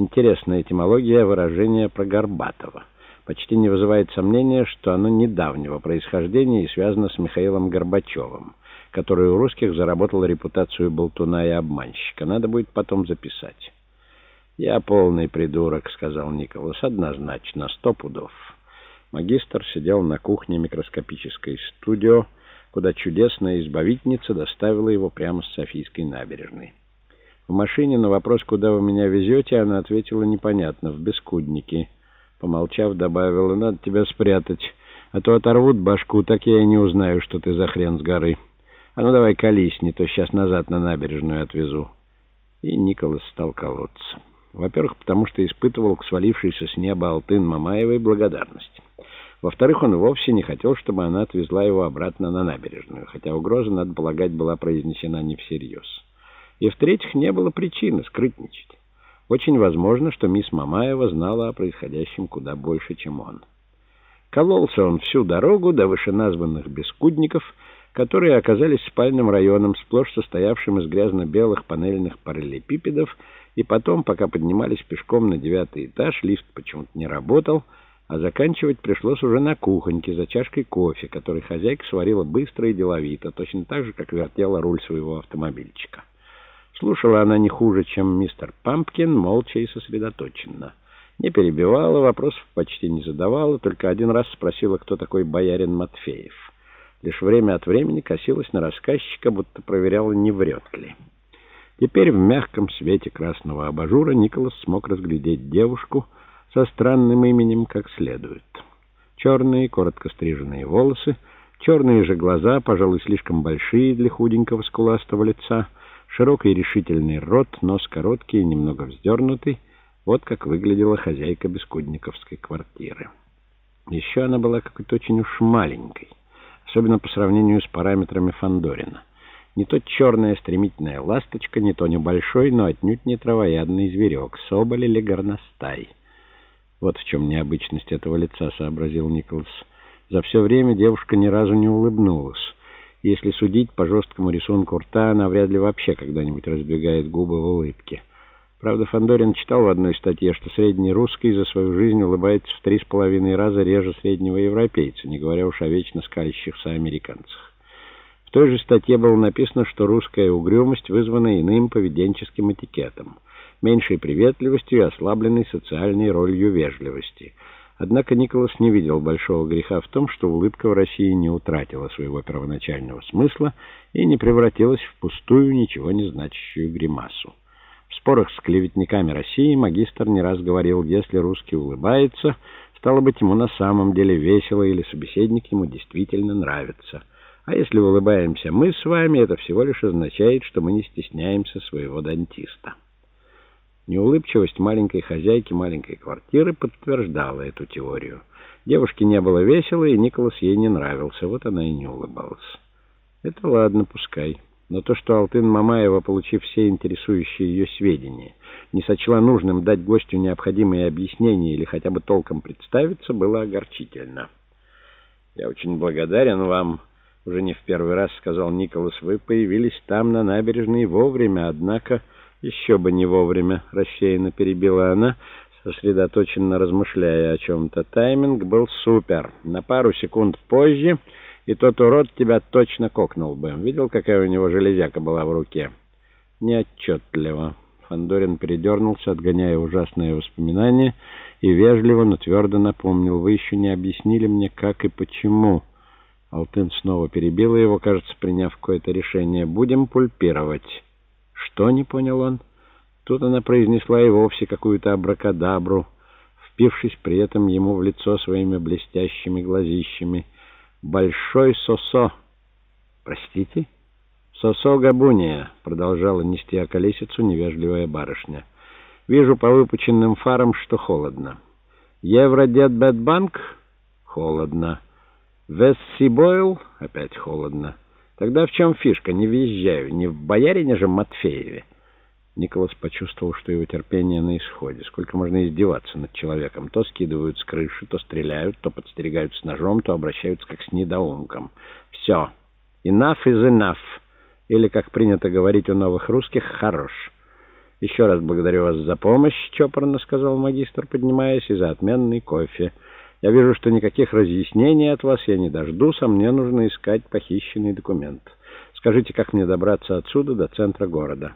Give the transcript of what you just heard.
Интересная этимология выражения про Горбатова. Почти не вызывает сомнения, что оно недавнего происхождения и связано с Михаилом Горбачевым, который у русских заработал репутацию болтуна и обманщика. Надо будет потом записать. «Я полный придурок», — сказал Николас, — «однозначно, сто пудов». Магистр сидел на кухне микроскопической студио, куда чудесная избавительница доставила его прямо с Софийской набережной. В машине на вопрос, куда вы меня везете, она ответила непонятно, в Бескудники. Помолчав, добавила, надо тебя спрятать, а то оторвут башку, так я и не узнаю, что ты за хрен с горы. А ну давай колись, не то сейчас назад на набережную отвезу. И Николас стал колоться. Во-первых, потому что испытывал к свалившейся с неба Алтын Мамаевой благодарность. Во-вторых, он вовсе не хотел, чтобы она отвезла его обратно на набережную, хотя угроза, надо полагать, была произнесена не всерьез. И, в-третьих, не было причины скрытничать. Очень возможно, что мисс Мамаева знала о происходящем куда больше, чем он. Кололся он всю дорогу до вышеназванных бескудников, которые оказались спальным районом, сплошь состоявшим из грязно-белых панельных параллелепипедов, и потом, пока поднимались пешком на девятый этаж, лифт почему-то не работал, а заканчивать пришлось уже на кухоньке за чашкой кофе, который хозяйка сварила быстро и деловито, точно так же, как вертела руль своего автомобильчика. Слушала она не хуже, чем мистер Пампкин, молча и сосредоточенно. Не перебивала, вопросов почти не задавала, только один раз спросила, кто такой боярин Матфеев. Лишь время от времени косилась на рассказчика, будто проверяла, не врет ли. Теперь в мягком свете красного абажура Николас смог разглядеть девушку — со странным именем как следует. Черные, коротко стриженные волосы, черные же глаза, пожалуй, слишком большие для худенького скуластого лица, широкий решительный рот, нос короткий и немного вздернутый. Вот как выглядела хозяйка бескудниковской квартиры. Еще она была какой-то очень уж маленькой, особенно по сравнению с параметрами Фандорина. Не то черная стремительная ласточка, не то небольшой, но отнюдь не травоядный зверек, соболь или горностай — вот в чем необычность этого лица, сообразил Николас. За все время девушка ни разу не улыбнулась. Если судить по жесткому рисунку рта, она вряд ли вообще когда-нибудь разбегает губы в улыбке. Правда, Фандорин читал в одной статье, что средний русский за свою жизнь улыбается в три с половиной раза реже среднего европейца, не говоря уж о вечно скалящихся американцах. В той же статье было написано, что русская угрюмость вызвана иным поведенческим этикетом — меньшей приветливостью и ослабленной социальной ролью вежливости. Однако Николас не видел большого греха в том, что улыбка в России не утратила своего первоначального смысла и не превратилась в пустую, ничего не значащую гримасу. В спорах с клеветниками России магистр не раз говорил, если русский улыбается, стало быть, ему на самом деле весело или собеседник ему действительно нравится. А если улыбаемся мы с вами, это всего лишь означает, что мы не стесняемся своего дантиста. Неулыбчивость маленькой хозяйки маленькой квартиры подтверждала эту теорию. Девушке не было весело, и Николас ей не нравился, вот она и не улыбалась. Это ладно, пускай. Но то, что Алтын Мамаева, получив все интересующие ее сведения, не сочла нужным дать гостю необходимые объяснения или хотя бы толком представиться, было огорчительно. «Я очень благодарен вам», — уже не в первый раз сказал Николас. «Вы появились там, на набережной, вовремя, однако...» «Еще бы не вовремя», — рассеянно перебила она, сосредоточенно размышляя о чем-то. «Тайминг был супер. На пару секунд позже, и тот урод тебя точно кокнул бы. Видел, какая у него железяка была в руке?» «Неотчетливо». Фандорин передернулся, отгоняя ужасные воспоминания, и вежливо, но твердо напомнил. «Вы еще не объяснили мне, как и почему». Алтын снова перебила его, кажется, приняв какое-то решение. «Будем пульпировать». «Что?» — не понял он. Тут она произнесла и вовсе какую-то абракадабру, впившись при этом ему в лицо своими блестящими глазищами. «Большой сосо!» «Простите?» «Сосо Габуния», — продолжала нести околесицу невежливая барышня. «Вижу по выпученным фарам, что холодно. Евродет Бэтбанк?» «Холодно. Весси Бойл?» «Опять холодно». Тогда в чем фишка? Не въезжаю. Не в боярине же Матфееве. Николас почувствовал, что его терпение на исходе. Сколько можно издеваться над человеком? То скидывают с крыши, то стреляют, то подстерегают с ножом, то обращаются как с недоумком. Все. Enough is enough. Или, как принято говорить у новых русских, хорош. «Еще раз благодарю вас за помощь», — чопорно сказал магистр, поднимаясь, — «и за отменный кофе. Я вижу, что никаких разъяснений от вас я не дождусь, а мне нужно искать похищенный документ. Скажите, как мне добраться отсюда до центра города?»